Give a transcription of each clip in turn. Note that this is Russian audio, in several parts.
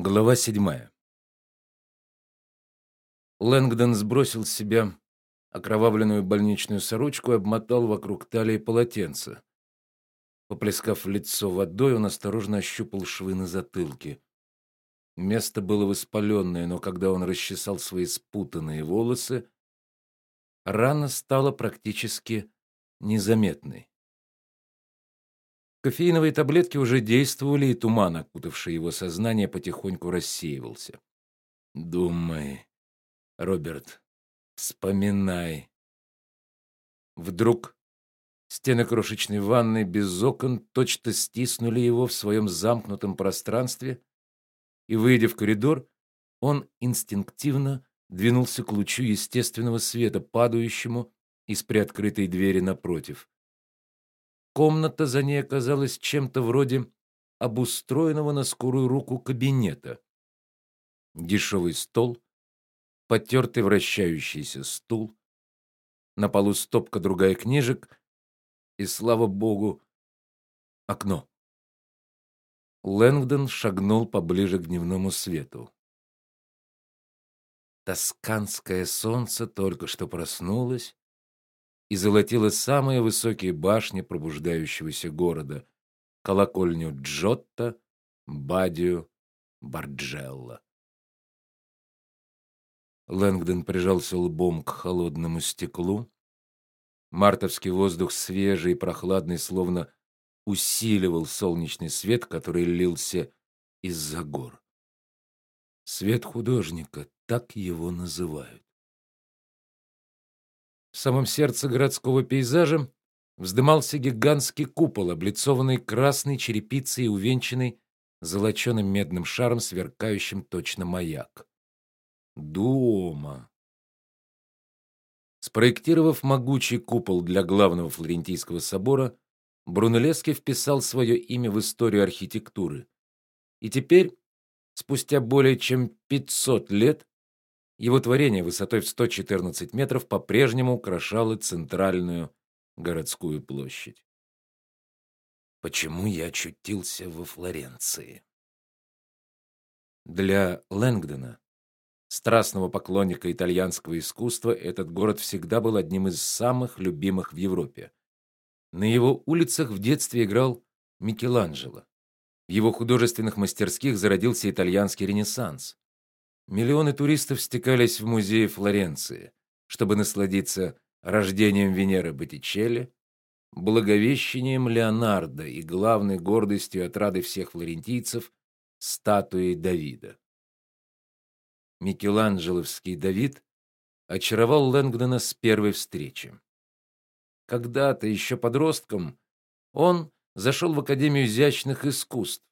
Глава седьмая. Лэнгдон сбросил с себя окровавленную больничную сорочку и обмотал вокруг талии полотенце. Поплескав лицо водой, он осторожно ощупал швы на затылке. Место было воспаленное, но когда он расчесал свои спутанные волосы, рана стала практически незаметной. Кофеиновые таблетки уже действовали, и туман, окутавший его сознание, потихоньку рассеивался. Думай, Роберт, вспоминай. Вдруг стены крошечной ванной без окон точно стиснули его в своем замкнутом пространстве, и выйдя в коридор, он инстинктивно двинулся к лучу естественного света, падающему из приоткрытой двери напротив. Комната за ней оказалась чем-то вроде обустроенного на скорую руку кабинета. Дешевый стол, потертый вращающийся стул, на полу стопка другая книжек и, слава богу, окно. Лэнгдон шагнул поближе к дневному свету. Тосканское солнце только что проснулось и золотила самые высокие башни пробуждающегося города: колокольню Джотто, Бадию, Барджелла. Лэнгдон прижался лбом к холодному стеклу. Мартовский воздух свежий и прохладный, словно усиливал солнечный свет, который лился из-за гор. Свет художника, так его называют. В самом сердце городского пейзажа вздымался гигантский купол, облицованный красной черепицей и увенчанный золоченым медным шаром, сверкающим точно маяк. Дома. Спроектировав могучий купол для главного флорентийского собора, Брунеллески вписал свое имя в историю архитектуры. И теперь, спустя более чем 500 лет, его творение высотой в 114 метров по-прежнему украшало центральную городскую площадь. Почему я очутился во Флоренции? Для Лэнгдона, страстного поклонника итальянского искусства, этот город всегда был одним из самых любимых в Европе. На его улицах в детстве играл Микеланджело. В его художественных мастерских зародился итальянский ренессанс. Миллионы туристов стекались в музей Флоренции, чтобы насладиться рождением Венеры Боттичелли, благовещением Леонардо и главной гордостью и отрадой всех флорентийцев статуей Давида. Микеланджеловский Давид очаровал Лэнгдона с первой встречи. Когда-то еще подростком он зашел в Академию изящных искусств,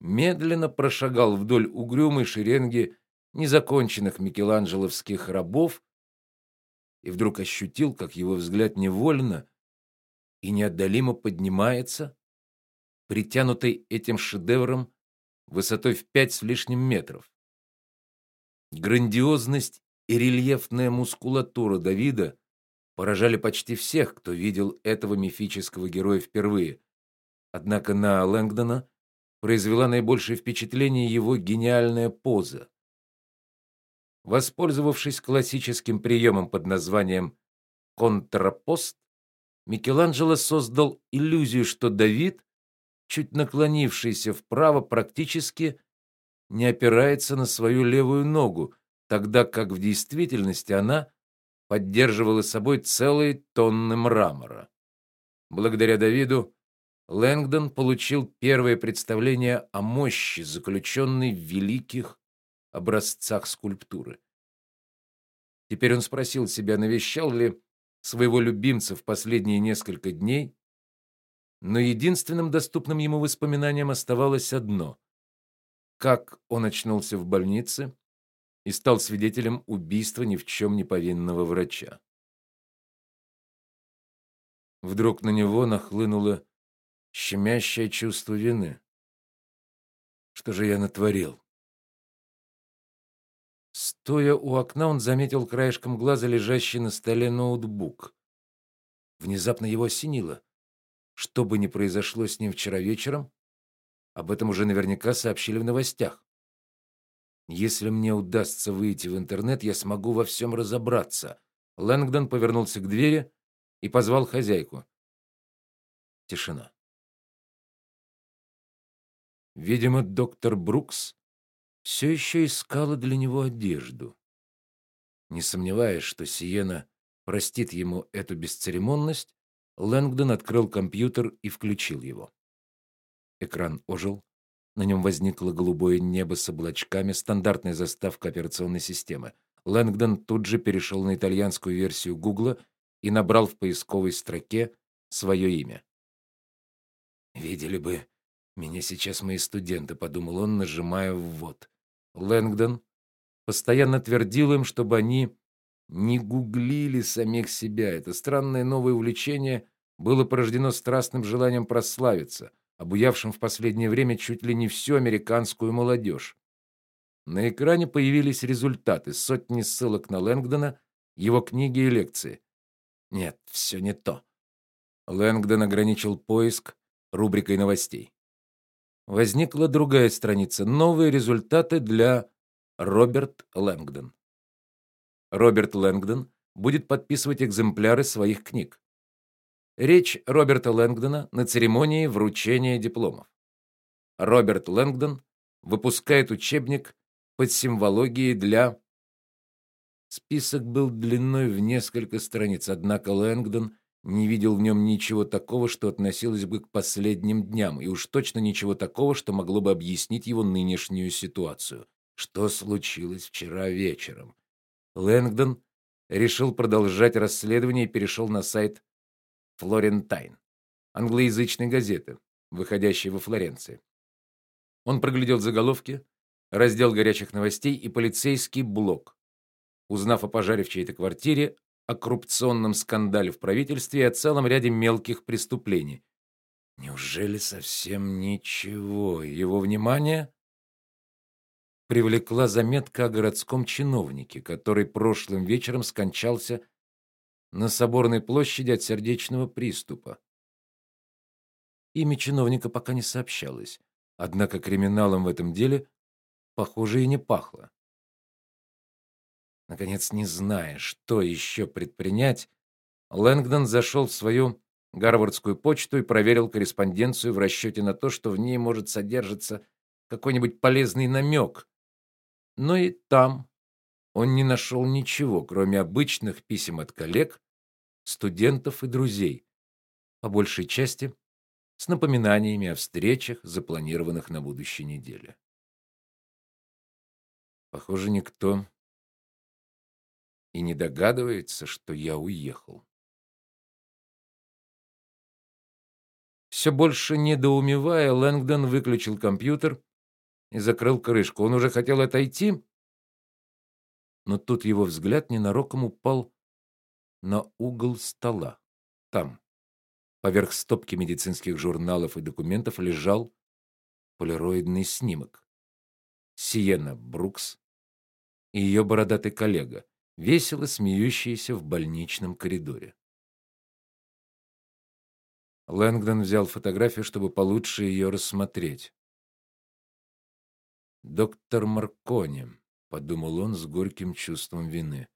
медленно прошагал вдоль угрюмой шеренги незаконченных микеланджеловских рабов и вдруг ощутил, как его взгляд невольно и неотдалимо поднимается, притянутый этим шедевром высотой в пять с лишним метров. Грандиозность и рельефная мускулатура Давида поражали почти всех, кто видел этого мифического героя впервые. Однако на Лэнгдона произвела наибольшее впечатление его гениальная поза. Воспользовавшись классическим приемом под названием контрапост, Микеланджело создал иллюзию, что Давид, чуть наклонившийся вправо, практически не опирается на свою левую ногу, тогда как в действительности она поддерживала собой целые тонны мрамора. Благодаря Давиду Лэнгдон получил первое представление о мощи, заключенной в великих образцах скульптуры. Теперь он спросил себя, навещал ли своего любимца в последние несколько дней, но единственным доступным ему воспоминанием оставалось одно: как он очнулся в больнице и стал свидетелем убийства ни в чем не повинного врача. Вдруг на него нахлынуло щемящее чувство вины. Что же я натворил? Стоя у окна, он заметил краешком глаза лежащий на столе ноутбук. Внезапно его осенило. Что бы ни произошло с ним вчера вечером, об этом уже наверняка сообщили в новостях. Если мне удастся выйти в интернет, я смогу во всем разобраться. Лэнгдон повернулся к двери и позвал хозяйку. Тишина. Видимо, доктор Брукс все еще искала для него одежду. Не сомневаясь, что Сиена простит ему эту бесцеремонность, Лэнгдон открыл компьютер и включил его. Экран ожил. На нем возникло голубое небо с облачками, стандартная заставка операционной системы. Лэнгдон тут же перешел на итальянскую версию Гугла и набрал в поисковой строке свое имя. Видели бы меня сейчас мои студенты, подумал он, нажимая ввод. Лэнгдон постоянно твердил им, чтобы они не гуглили самих себя. Это странное новое увлечение было порождено страстным желанием прославиться, обуявшим в последнее время чуть ли не всю американскую молодежь. На экране появились результаты, сотни ссылок на Лэнгдона, его книги и лекции. Нет, все не то. Лэнгдон ограничил поиск рубрикой новостей. Возникла другая страница: новые результаты для Роберт Лэнгдон. Роберт Лэнгдон будет подписывать экземпляры своих книг. Речь Роберта Лэнгдона на церемонии вручения дипломов. Роберт Лэнгдон выпускает учебник под символогией для Список был длиной в несколько страниц, однако Лэнгдон не видел в нем ничего такого, что относилось бы к последним дням, и уж точно ничего такого, что могло бы объяснить его нынешнюю ситуацию. Что случилось вчера вечером? Лэнгдон решил продолжать расследование и перешел на сайт Флорентайн, англоязычной газеты, выходящей во Флоренции. Он проглядел заголовки, раздел горячих новостей и полицейский блок. Узнав о пожаре в чьей-то квартире, о коррупционном скандале в правительстве и о целом ряде мелких преступлений. Неужели совсем ничего? Его внимание привлекла заметка о городском чиновнике, который прошлым вечером скончался на Соборной площади от сердечного приступа. Имя чиновника пока не сообщалось, однако криминалом в этом деле, похоже, и не пахло. Наконец, не зная, что еще предпринять, Лэнгдон зашел в свою Гарвардскую почту и проверил корреспонденцию в расчете на то, что в ней может содержаться какой-нибудь полезный намек. Но и там он не нашел ничего, кроме обычных писем от коллег студентов и друзей, по большей части с напоминаниями о встречах, запланированных на будущей неделе. Похоже, никто и не догадывается, что я уехал. Все больше недоумевая, Лэнгдон выключил компьютер и закрыл крышку. Он уже хотел отойти, но тут его взгляд ненароком упал на угол стола. Там, поверх стопки медицинских журналов и документов, лежал полироидный снимок. Сиена Брукс и ее бородатый коллега, весело смеющиеся в больничном коридоре. Лэнгдон взял фотографию, чтобы получше ее рассмотреть. Доктор Маркони, подумал он с горьким чувством вины.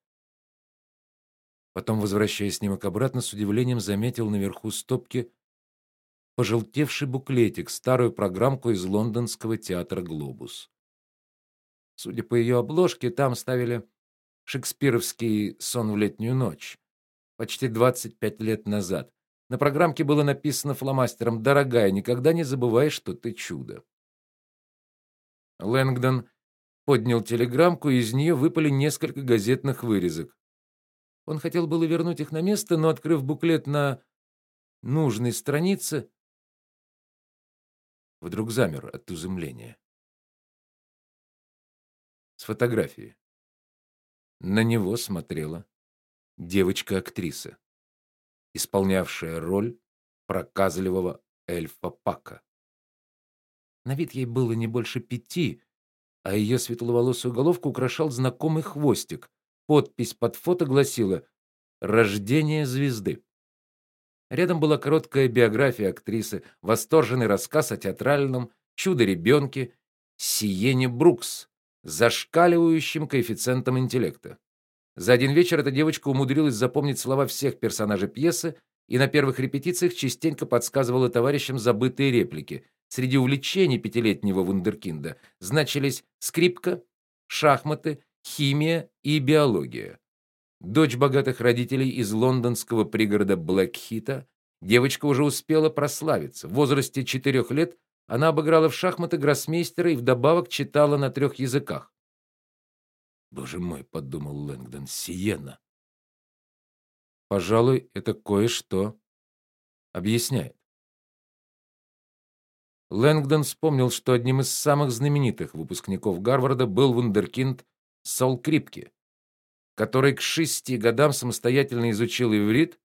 Потом, возвращая снимок обратно, с удивлением заметил наверху стопки пожелтевший буклетик, старую программку из лондонского театра Глобус. Судя по ее обложке, там ставили шекспировский Сон в летнюю ночь, почти 25 лет назад. На программке было написано фломастером: "Дорогая, никогда не забывай, что ты чудо". Лэнгдон поднял телеграммку, и из нее выпали несколько газетных вырезок. Он хотел было вернуть их на место, но открыв буклет на нужной странице, вдруг замер от изумления. С фотографии. На него смотрела девочка-актриса, исполнявшая роль проказливого эльфа Пака. На вид ей было не больше пяти, а ее светловолосую головку украшал знакомый хвостик, Подпись под фото гласила: "Рождение звезды". Рядом была короткая биография актрисы, восторженный рассказ о театральном чудо-ребенке Сиене Брукс, зашкаливающим коэффициентом интеллекта. За один вечер эта девочка умудрилась запомнить слова всех персонажей пьесы и на первых репетициях частенько подсказывала товарищам забытые реплики. Среди увлечений пятилетнего вундеркинда значились скрипка, шахматы, химия и биология. Дочь богатых родителей из лондонского пригорода Блэкхита, девочка уже успела прославиться. В возрасте четырех лет она обыграла в шахматы гроссмейстера и вдобавок читала на трех языках. Боже мой, подумал Лэнгдон, Сиена. Пожалуй, это кое-что объясняет. Лэнгдон вспомнил, что одним из самых знаменитых выпускников Гарварда был вундеркинд Сол Крипке, который к шести годам самостоятельно изучил иврит,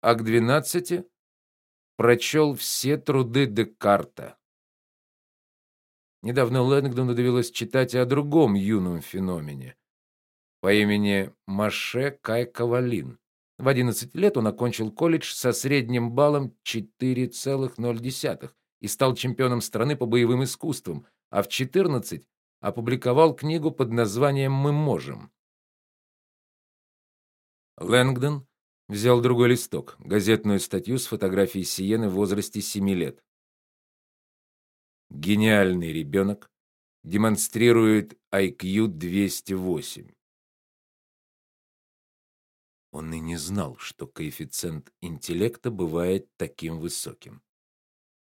а к двенадцати прочел все труды Декарта. Недавно Лэнгдону довелось читать о другом юном феномене по имени Маше Кай Кавалин. В 11 лет он окончил колледж со средним баллом 4,0 и стал чемпионом страны по боевым искусствам, а в 14 опубликовал книгу под названием Мы можем. Лэнгдон взял другой листок, газетную статью с фотографией Сиены в возрасте 7 лет. Гениальный ребенок демонстрирует IQ 208. Он и не знал, что коэффициент интеллекта бывает таким высоким.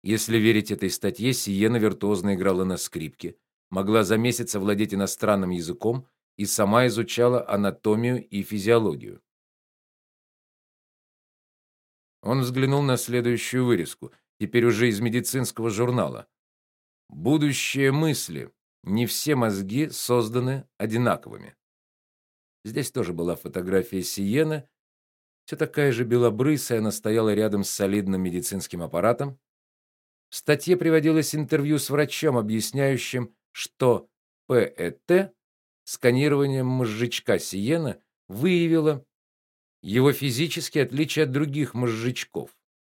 Если верить этой статье, Сиена виртуозно играла на скрипке, могла за месяц овладеть иностранным языком и сама изучала анатомию и физиологию. Он взглянул на следующую вырезку, теперь уже из медицинского журнала. Будущее мысли. Не все мозги созданы одинаковыми. Здесь тоже была фотография Сиены. Все такая же белобрысая, она стояла рядом с солидным медицинским аппаратом. В статье приводилось интервью с врачом, объясняющим, что ПЭТ сканированием мозжечка Сиены выявило его физические отличия от других мозжечков.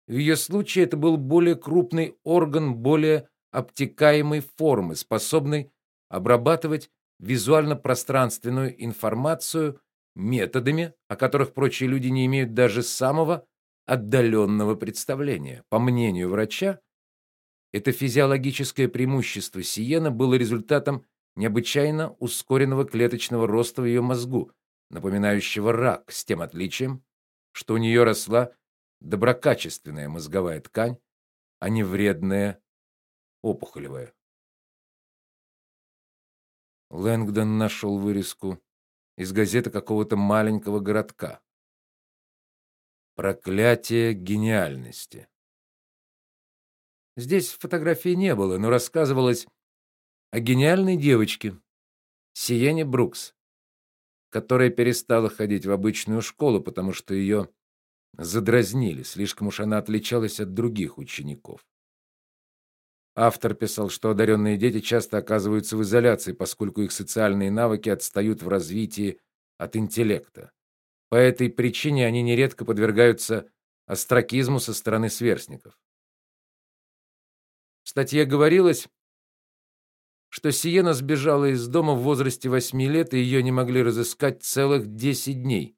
В ее случае это был более крупный орган, более обтекаемой формы, способный обрабатывать визуально-пространственную информацию методами, о которых прочие люди не имеют даже самого отдаленного представления. По мнению врача, это физиологическое преимущество Сиена было результатом необычайно ускоренного клеточного роста в ее мозгу, напоминающего рак, с тем отличием, что у нее росла доброкачественная мозговая ткань, а не вредная опухолевая. Лэнгдон нашел вырезку из газеты какого-то маленького городка. Проклятие гениальности. Здесь фотографии не было, но рассказывалось о гениальной девочке Сиене Брукс, которая перестала ходить в обычную школу, потому что ее задразнили, слишком уж она отличалась от других учеников. Автор писал, что одаренные дети часто оказываются в изоляции, поскольку их социальные навыки отстают в развитии от интеллекта. По этой причине они нередко подвергаются остракизму со стороны сверстников. В статье говорилось, что Сиена сбежала из дома в возрасте восьми лет, и ее не могли разыскать целых десять дней.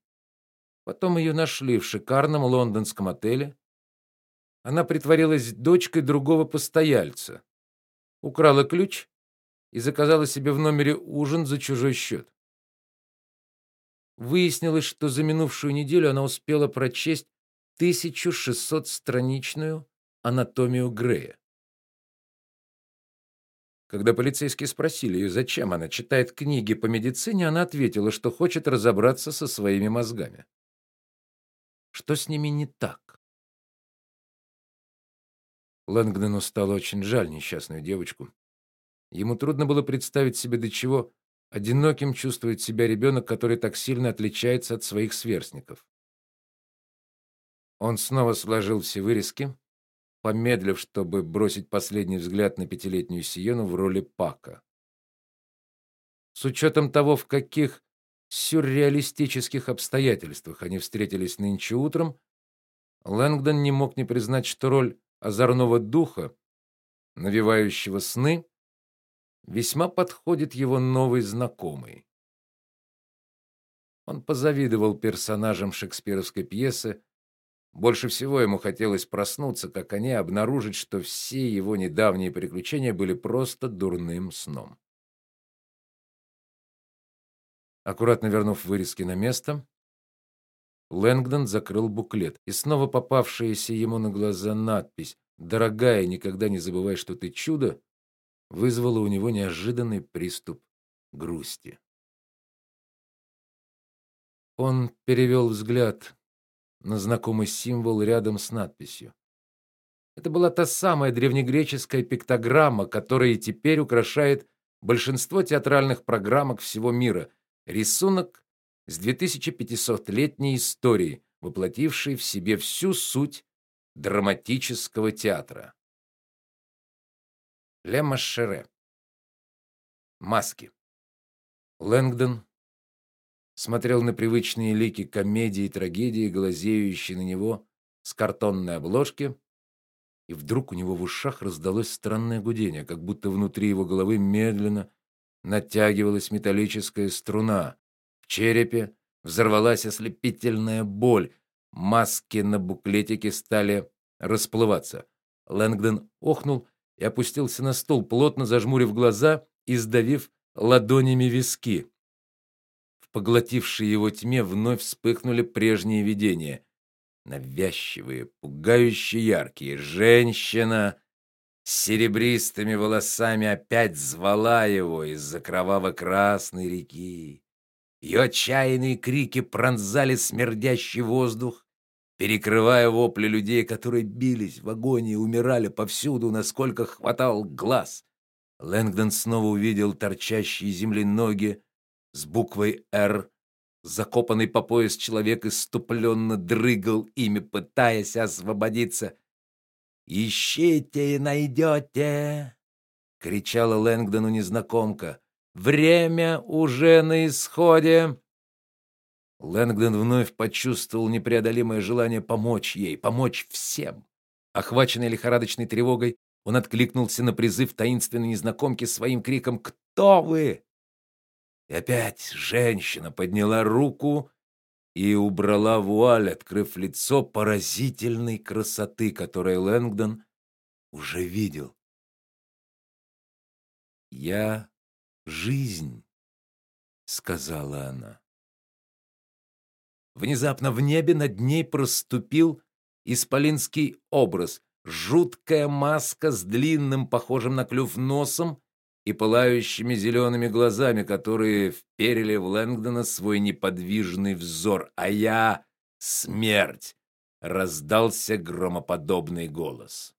Потом ее нашли в шикарном лондонском отеле, она притворилась дочкой другого постояльца, украла ключ и заказала себе в номере ужин за чужой счет. Выяснилось, что за минувшую неделю она успела прочесть 1600-страничную анатомию Грея. Когда полицейские спросили ее, зачем она читает книги по медицине, она ответила, что хочет разобраться со своими мозгами. Что с ними не так? Лэнгдону стало очень жаль несчастную девочку. Ему трудно было представить себе, до чего одиноким чувствует себя ребенок, который так сильно отличается от своих сверстников. Он снова сложил все вырезки, помедлив, чтобы бросить последний взгляд на пятилетнюю Сиену в роли Пака. С учетом того, в каких сюрреалистических обстоятельствах они встретились нынче утром, Лэнгдон не мог не признать, что роль озорного духа, навевающего сны, весьма подходит его новый знакомый. Он позавидовал персонажам шекспировской пьесы. Больше всего ему хотелось проснуться, как они, обнаружить, что все его недавние приключения были просто дурным сном. Аккуратно вернув вырезки на место, Лэнгдон закрыл буклет, и снова попавшаяся ему на глаза надпись: "Дорогая, никогда не забывай, что ты чудо", вызвала у него неожиданный приступ грусти. Он перевел взгляд на знакомый символ рядом с надписью. Это была та самая древнегреческая пиктограмма, которая теперь украшает большинство театральных программок всего мира. Рисунок с 2500-летней историей, воплотивший в себе всю суть драматического театра. Ле Машере. Маски. Лэнгдон смотрел на привычные лики комедии и трагедии, глазеющие на него с картонной обложки, и вдруг у него в ушах раздалось странное гудение, как будто внутри его головы медленно натягивалась металлическая струна. В черепе взорвалась ослепительная боль. Маски на буклетике стали расплываться. Лэнгдон охнул и опустился на стул, плотно зажмурив глаза и сдавив ладонями виски поглотившей его тьме вновь вспыхнули прежние видения. Навязчивые, пугающе яркие. Женщина с серебристыми волосами опять звала его из-за кроваво-красной реки. Ее отчаянные крики пронзали смердящий воздух, перекрывая вопли людей, которые бились в агонии, умирали повсюду, насколько хватал глаз. Лэнгдон снова увидел торчащие земли ноги, с буквой «Р». Закопанный по пояс человек иступленно дрыгал ими, пытаясь освободиться. «Ищите и найдете!» — кричала Лэнгдону незнакомка. «Время уже на исходе!» Лэнгдон вновь почувствовал непреодолимое желание помочь ей, помочь всем. Охваченный лихорадочной тревогой, он откликнулся на призыв таинственной незнакомки своим криком «Кто вы?». И опять женщина подняла руку и убрала вуаль, открыв лицо поразительной красоты, которое Лэнгдон уже видел. "Я жизнь", сказала она. Внезапно в небе над ней проступил исполинский образ, жуткая маска с длинным, похожим на клюв носом и пылающими зелеными глазами, которые вперили в Лэнгдона свой неподвижный взор. "А я смерть", раздался громоподобный голос.